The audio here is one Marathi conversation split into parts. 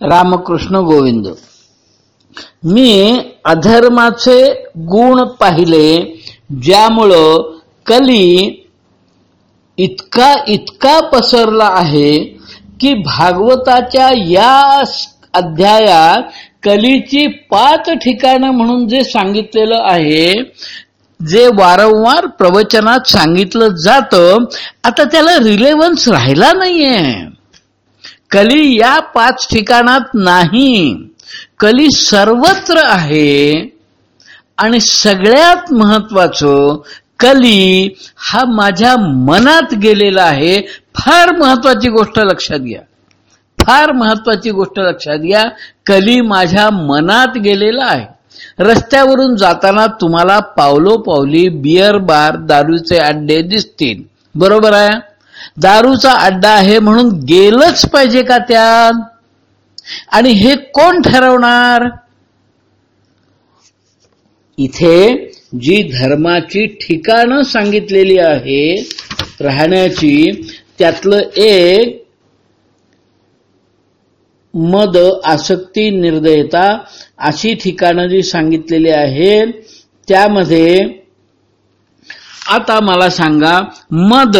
रामकृष्ण गोविंद. मी अधर्माचे गुण पाहिले ज्यामुळं कली इतका इतका पसरला आहे की भागवताच्या या अध्यायात कलीची पाच ठिकाणं म्हणून जे सांगितलेलं आहे जे वारंवार प्रवचनात सांगितलं जातं आता त्याला रिलेव्हन्स राहिला नाहीये. कली या पाच ठिकाणात नाही. कली सर्वत्र आहे आणि सगळ्यात महत्वाचं कली हा माझ्या मनात गेलेला आहे. फार महत्वाची गोष्ट लक्षात घ्या. फार महत्वाची गोष्ट लक्षात घ्या. कली माझ्या मनात गेलेला आहे. रस्त्यावरून जाताना तुम्हाला पावलो पावली बियर बार दारूचे अड्डे दिसतील. बरोबर आहे? दारूचा अड्डा आहे म्हणून गेलंच पाहिजे का त्यात? आणि हे कोण ठरवणार? इथे जी धर्माची ठिकाणं सांगितलेली आहे राहण्याची त्यातलं एक मद आसक्ती निर्दयता अशी ठिकाणं जी सांगितलेली आहेत त्यामध्ये आता मला सांगा मद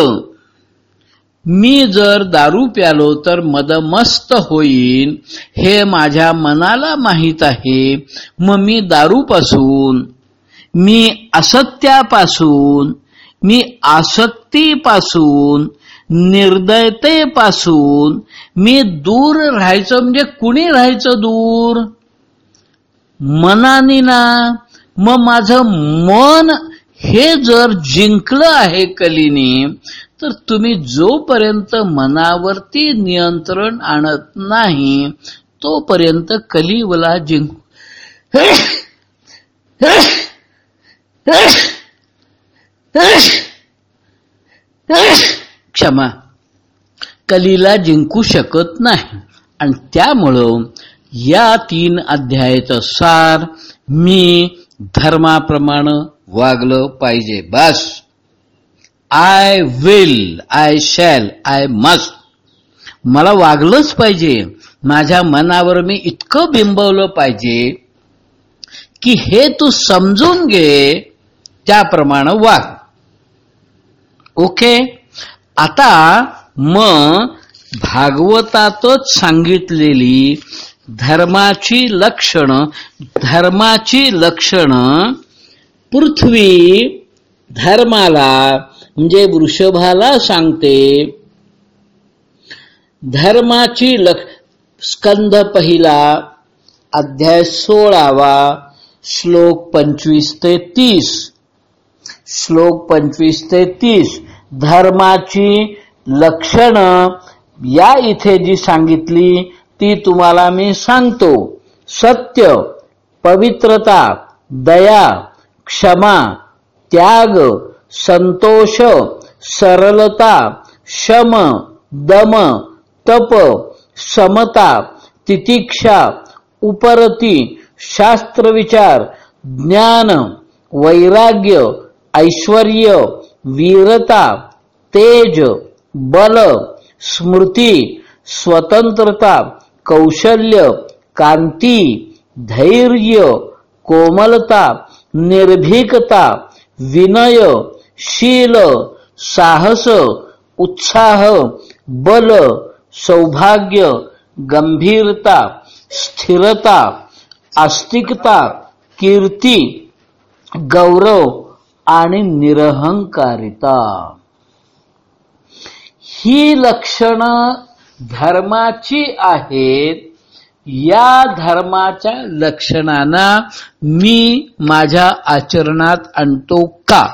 मी जर दारू प्यालो तर मदमस्त होईन. हे माझ्या मनाला माहीत आहे. मग मी दारूपासून मी असत्यापासून मी आसक्तीपासून निर्दयतेपासून मी दूर राहायचं म्हणजे कुणी राहायचं दूर? मनानी ना. मग माझं मन हे जर जिंकलं आहे कलीने तर तुम्ही जोपर्यंत मनावरती नियंत्रण आणत नाही तोपर्यंत कलिवला जिंक. क्षमा. कलीला जिंकू शकत नाही. आणि त्यामुळं या तीन अध्यायाचा सार मी धर्माप्रमाणे वागलं पाहिजे. बस. I will I shall I must मला वागलंच पाहिजे. माझ्या मनावर मी इतकं बिंबवलं पाहिजे की हे तू समजून घे त्याप्रमाणे वाग. ओके आता मग भागवतातच सांगितलेली धर्माची लक्षणं धर्माची लक्षणं पृथ्वी धर्माला म्हणजे वृषभाला सांगते धर्माची लक्ष स्कंध पहिला अध्याय सोळावा श्लोक पंचवीस ते तीस. श्लोक पंचवीस ते तीस. धर्माची लक्षण या इथे जी सांगितली ती तुम्हाला मी सांगतो. सत्य पवित्रता दया क्षमा त्याग संतोष सरलता शम दम तप समता तितिक्षा उपरती शास्त्रविचार ज्ञान वैराग्य ऐश्वर्य वीरता तेज बल स्मृती स्वतंत्रता कौशल्य कांती धैर्य कोमलता निर्भीकता विनय शील साहस उत्साह बल सौभाग्य गंभीरता स्थिरता आस्तिकता कीर्ती गौरव आणि निरहंकारिता. ही लक्षणं धर्माची आहेत. या धर्माच्या लक्षणांना मी माझ्या आचरणात आणतो का?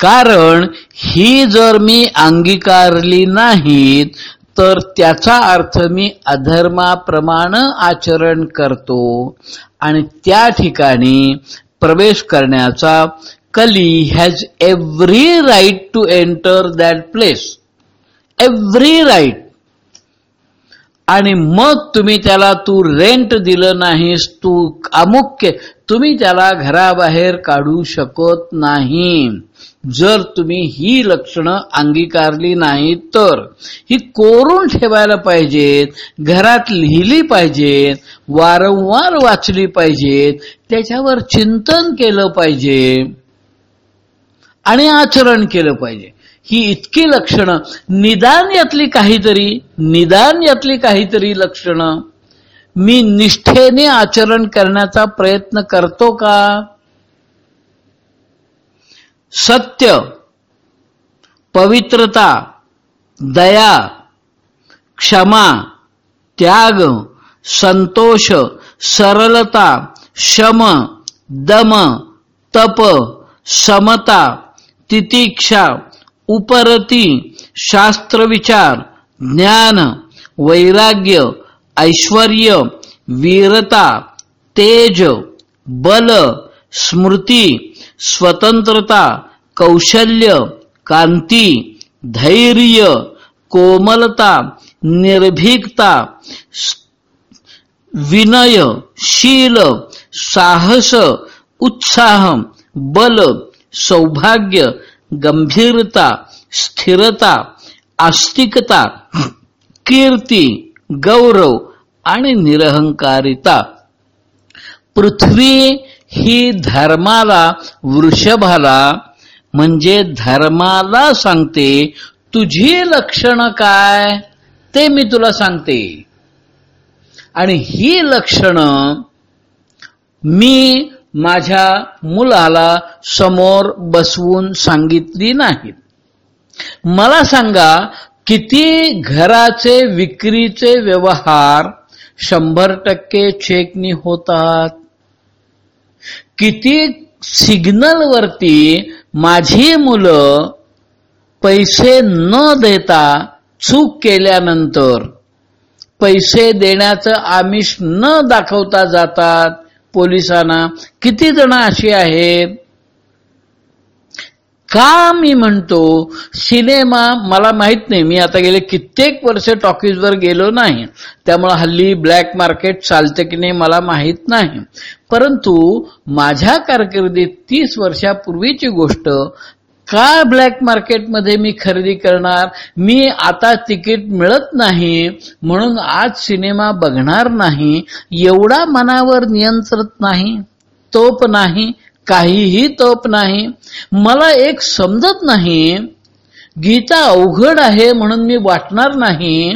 कारण ही जर मी अंगीकारली नाहीत तर त्याचा अर्थ मी अधर्माप्रमाणे आचरण करतो आणि त्या ठिकाणी प्रवेश करण्याचा Kali has every right to enter that place every right आणि मग तुम्ही त्याला तू रेंट दिलं नाहीस तू अमुख्य तुम्ही त्याला घराबाहेर काढू शकत नाही. जर तुम्ही ही लक्षणं अंगीकारली नाही तर ही कोरून ठेवायला पाहिजेत घरात लिहिली पाहिजेत वारंवार वाचली पाहिजेत त्याच्यावर चिंतन केलं पाहिजे आणि आचरण केलं पाहिजे. ही इतकी लक्षणं निदान यातली काहीतरी निदान यातली काहीतरी लक्षणं मी निष्ठेने आचरण करण्याचा प्रयत्न करतो का? सत्य पवित्रता दया क्षमा त्याग संतोष सरलता शम दम तप समता तितिक्षा उपरती शास्त्रविचार ज्ञान वैराग्य ऐश्वर वीरता तेज बल स्मृती स्वतंत्रता कौशल्य कांती धैर्य कोमलता निर्भीकता विनय शील साहस उत्साह बल सौभाग्य गंभीरता स्थिरता आस्तिकता कीर्ती गौरव आणि निरहंकारिता. पृथ्वी ही धर्माला वृषभाला म्हणजे धर्माला सांगते. तुझी लक्षणं काय? ते मी तुला सांगते. आणि ही लक्षणं मी माझ्या मुलाला समोर बसवून सांगितली नाहीत. मला सांगा किती घराचे विक्रीचे व्यवहार शंभर टक्के चेकनी होतात? किती सिग्नल वरती माझी मुलं पैसे न देता चूक केल्यानंतर पैसे देण्याचं आमिष न दाखवता जातात. पोलिसांना किती जण अशी आहेत? का मी म्हणतो? सिनेमा मला माहीत नाही. मी आता गेले कित्येक वर्ष टॉकीजवर गेलो नाही. त्यामुळे हल्ली ब्लॅक मार्केट चालतं की नाही मला माहीत नाही. परंतु माझ्या कारकिर्दीत तीस वर्षापूर्वीची गोष्ट का ब्लॅक मार्केटमध्ये मी खरेदी करणार? मी आता तिकीट मिळत नाही म्हणून आज सिनेमा बघणार नाही. एवढा मनावर नियंत्रित नाही तोप नाही. काहीही तप नाही. मला एक समजत नाही. गीता अवघड आहे म्हणून मी वाटणार नाही.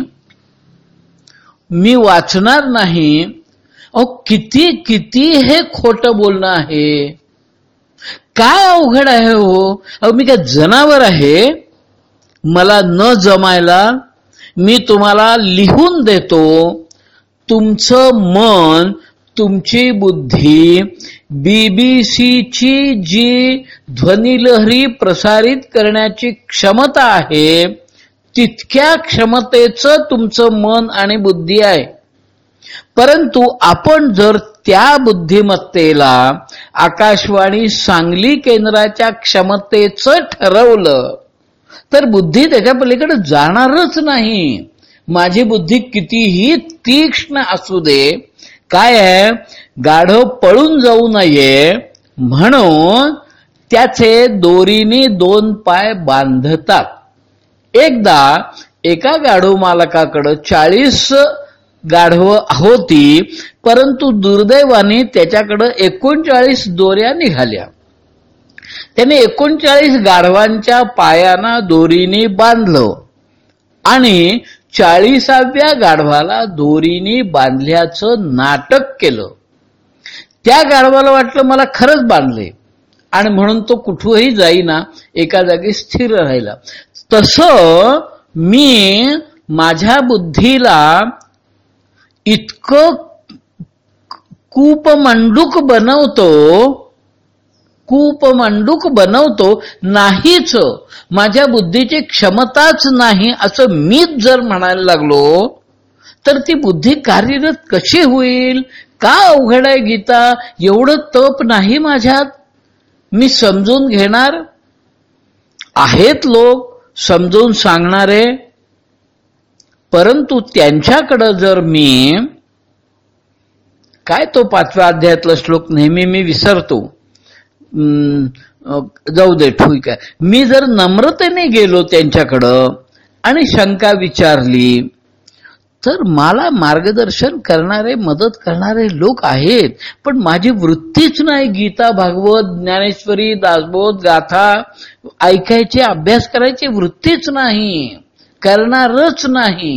मी वाचणार नाही. अहो किती किती हे खोट बोलणं आहे. काय अवघड आहे हो? अहो मी काय जनावर आहे? मला न जमायला मी तुम्हाला लिहून देतो. तुमचं मन तुमची बुद्धी बीबीसीची जी ध्वनिलहरी प्रसारित करण्याची क्षमता आहे तितक्या क्षमतेचं तुमचं मन आणि बुद्धी आहे. परंतु आपण जर त्या बुद्धिमत्तेला आकाशवाणी सांगली केंद्राच्या क्षमतेचं ठरवलं तर बुद्धी त्याच्या पलीकडे जाणारच नाही. माझी बुद्धी कितीही तीक्ष्ण असू दे काय आहे? गाढव पळून जाऊ नये म्हणून त्याचे दोरीने दोन पाय बांधतात. एकदा एका गाढव मालकाकडं चाळीस गाढव होती परंतु दुर्दैवाने त्याच्याकडं एकोणचाळीस दोऱ्या निघाल्या. त्याने एकोणचाळीस गाढवांच्या पायांना दोरीने बांधलं आणि चाळीसाव्या गाढवाला दोरीने बांधल्याचं नाटक केलं. त्या गाढवाला वाटलं मला खरंच बांधले. आणि म्हणून तो कुठूनही जाईना एका जागी स्थिर राहिला. तस मी माझ्या बुद्धीला इतकं कूपमंडूक बनवतो कूपमंडूक बनवतो नाहीच. माझ्या बुद्धीची क्षमताच नाही असं मीच जर म्हणायला लागलो तर ती बुद्धी कार्यरत कशी होईल? का अवघड आहे गीता? एवढं तप नाही माझ्यात. मी समजून घेणार? आहेत लोक समजून सांगणारे. परंतु त्यांच्याकडं जर मी काय तो पाचव्या अध्यायातला श्लोक नेहमी मी विसरतो. जाऊ दे ठीक आहे. मी जर नम्रतेने गेलो त्यांच्याकडं आणि शंका विचारली तर मला मार्गदर्शन करणारे मदत करणारे लोक आहेत. पण माझी वृत्तीच नाही. गीता भागवत ज्ञानेश्वरी दासबोध गाथा ऐकायची अभ्यास करायची वृत्तीच नाही. करणारच नाही.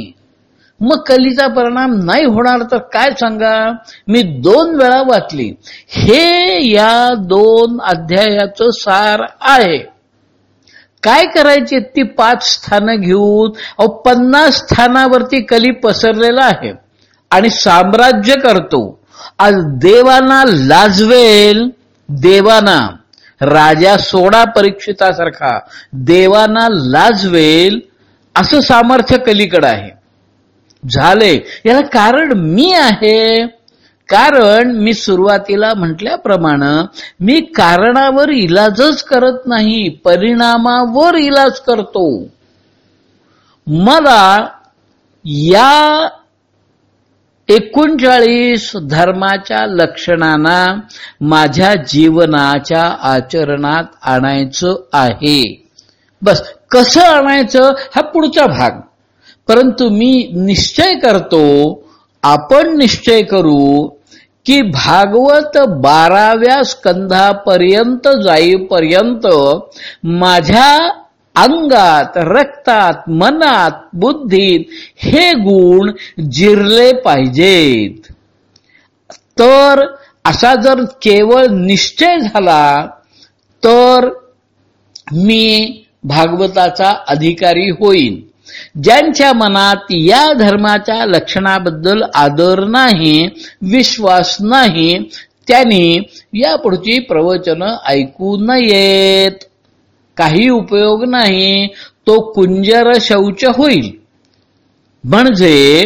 मग कलीचा परिणाम नाही होणार तर काय सांगा? मी दोन वेळा वाचली. हे या दोन अध्यायाचं सार आहे. काय करायचे? ती पाच स्थानं घेऊन अहो पन्नास स्थानावरती कली पसरलेला आहे आणि साम्राज्य करतो. आज देवाना लाजवेल. देवाना. राजा सोडा परीक्षितासारखा. देवाना लाजवेल. असं सामर्थ्य कलीकडं आहे. झाले. याला कारण मी आहे. कारण मी सुरुवातीला म्हटल्याप्रमाणे मी कारणावर इलाजच करत नाही परिणामावर इलाज करतो. मला या एकोणचाळीस धर्माच्या लक्षणांना माझ्या जीवनाच्या आचरणात आणायचं आहे. बस कसं आणायचं? हा पुढचा भाग. परंतु मी निश्चय करतो आपण निश्चय करू की भागवत बाराव्या स्कंधापर्यंत जाईपर्यंत माझ्या अंगात रक्तात मनात बुद्धीत हे गुण जिरले पाहिजेत. तर असा जर केवळ निश्चय झाला तर मी भागवताचा अधिकारी होईन. ज्यांच्या मनात या धर्माच्या लक्षणाबद्दल आदर नाही विश्वास नाही त्यांनी या पुढची प्रवचन ऐकू नयेत. काही उपयोग नाही तो कुंजर शौच होईल. म्हणजे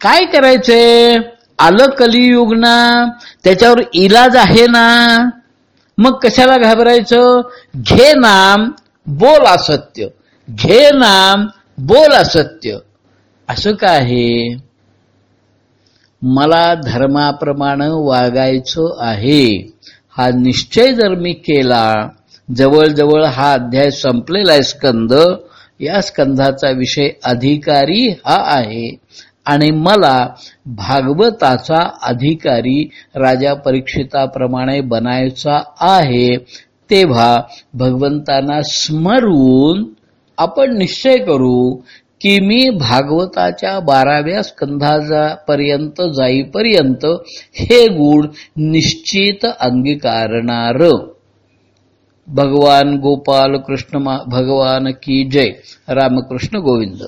काय करायचंय आलं कलियुग ना त्याच्यावर इलाज आहे ना? मग कशाला घाबरायचं? घे नाम बोल असत्य. घे नाम बोल असत्य. असं का आहे? मला धर्माप्रमाणे वागायचं आहे. हा निश्चय जर मी केला जवळजवळ हा अध्याय संपलेला आहे स्कंद या स्कंधाचा विषय अधिकारी हा आहे. आणि मला भागवताचा अधिकारी राजा परीक्षिताप्रमाणे बनायचा आहे. तेव्हा भगवंतांना स्मरून आपण निश्चय करू की मी भागवताच्या बाराव्या स्कंधाचा पर्यंत जाईपर्यंत हे गुण निश्चित अंगीकारणार. भगवान गोपाल कृष्ण मा- भगवान की जय. रामकृष्ण गोविंद.